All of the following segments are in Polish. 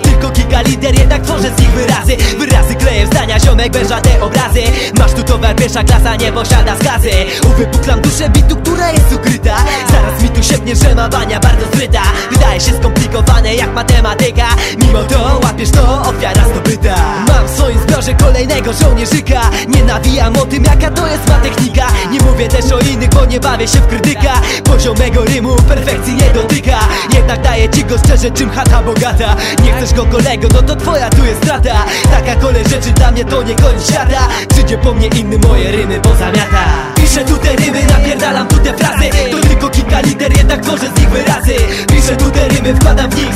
tylko kilka liter, jednak tworzę z nich wyrazy. Wyrazy kleję w zdania, ziomek bez żadnej obrazy. Masz tu towar, pierwsza klasa nie posiada skazy. Uwypuklam duszę bitu, która jest ukryta. Zaraz mi tu sięgnie, bania bardzo zryta Wydaje się skomplikowane jak matematyka. Mimo to łapiesz to, ofiara zdobyta. Mam w swoim zbiorze kolejnego żołnierzyka. Nie nawijam o tym jaka to jest ma technika. Nie mówię też o innych, bo nie bawię się w krytyka. Poziomego rymu perfekcji nie dotyka Jednak daję ci go szczerze, czym chata bogata. Nie chcesz go kolego, no to twoja tu jest strata. Taka kolej rzeczy dla mnie to nie koniec świata. Przyjdzie po mnie inny, moje rymy pozamiata. Piszę tu te rymy, napierdalam tu te frazy. To tylko kilka liter, jednak tworzę z nich wyrazy. Piszę tu te rymy, wkładam w nich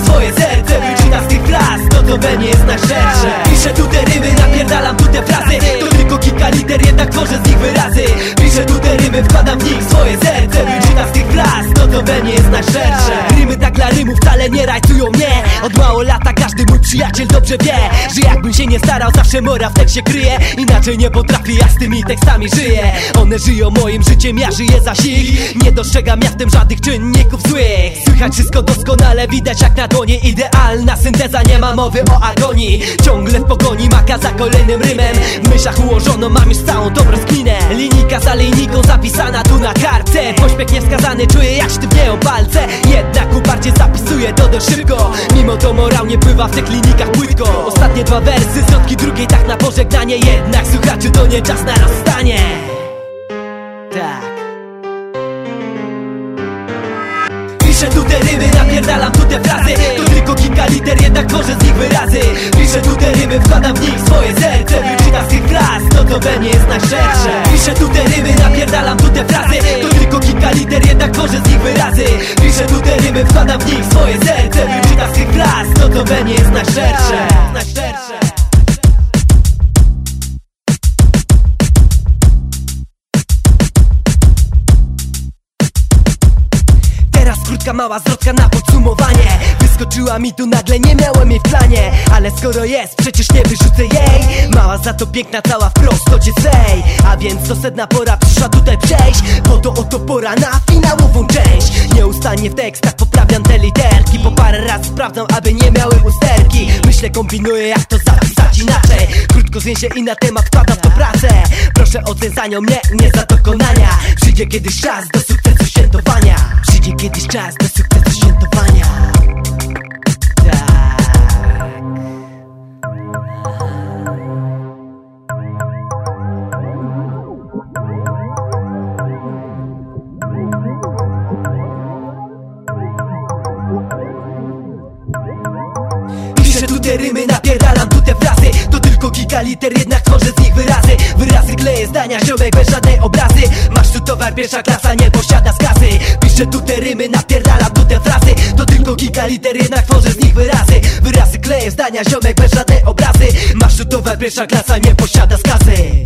przyjaciel dobrze wie Że jakbym się nie starał, zawsze mora w tekście kryje. Inaczej nie potrafię, ja z tymi tekstami żyję. One żyją moim życiem, ja żyję za ich Nie dostrzegam ja w tym żadnych czynników złych. Słychać wszystko doskonale, widać jak na dłonie Idealna synteza, nie ma mowy o agonii. Ciągle w pogoni maka za kolejnym rymem. W myślach ułożoną mam już całą rozkminę. Linijka linijką zapisana tu na kartce Pośpiech niewskazany, czuję jak sztywnieją palce. Jednak uparcie zapisuję to dość szybko. Mimo to morał nie pływa w tych linijkach płytko. Ostatnie dwa wersy, środki drugiej tak na pożegnanie. Jednak słuchaczy to nie czas na rozstanie. Tak. Piszę tu te rymy, napierdalam tu te frazy. To tylko kilka liter, jednak tworzę z nich wyrazy. Piszę tu te rymy, wkładam w nich swoje serce. Wyczyna z tych fraz, to co we mnie jest najszersze Piszę tu te rymy, napierdalam tu te frazy. To tylko kilka liter, jednak tworzę z nich wyrazy. Piszę tu te rymy, wkładam w nich swoje serce. Wyczyna z tych fraz, to co we mnie jest najszersze. Najszersze mała zwrotka na podsumowanie. Wyskoczyła mi tu nagle, nie miałem jej w planie. Ale skoro jest, przecież nie wyrzucę jej. Mała za to piękna, cała wprost, to cię sej A więc to sedna pora przyszła tutaj przejść. Bo to oto pora na finałową część. Nieustannie w tekstach poprawiam te literki. Po parę razy sprawdzam, aby nie miały usterki. Myślę, kombinuję jak to zapisać inaczej. Krótko zwięźle i na temat wkładam w to pracę. Proszę o mnie, nie za dokonania. Przyjdzie kiedyś czas do Przyjdzie kiedyś czas do sukcesu świętowania. Tak. Piszę tu te rymy, napierdalam kilka liter, jednak tworzę z nich wyrazy. Wyrazy kleję zdania, ziomek bez żadnej obrazy. Masz tu towar, pierwsza klasa nie posiada skazy. Piszę tu te rymy, napierdalam tu te frazy. To tylko kilka liter, jednak tworzę z nich wyrazy. Wyrazy kleję zdania, ziomek bez żadnej obrazy. Masz tu towar, pierwsza klasa nie posiada skazy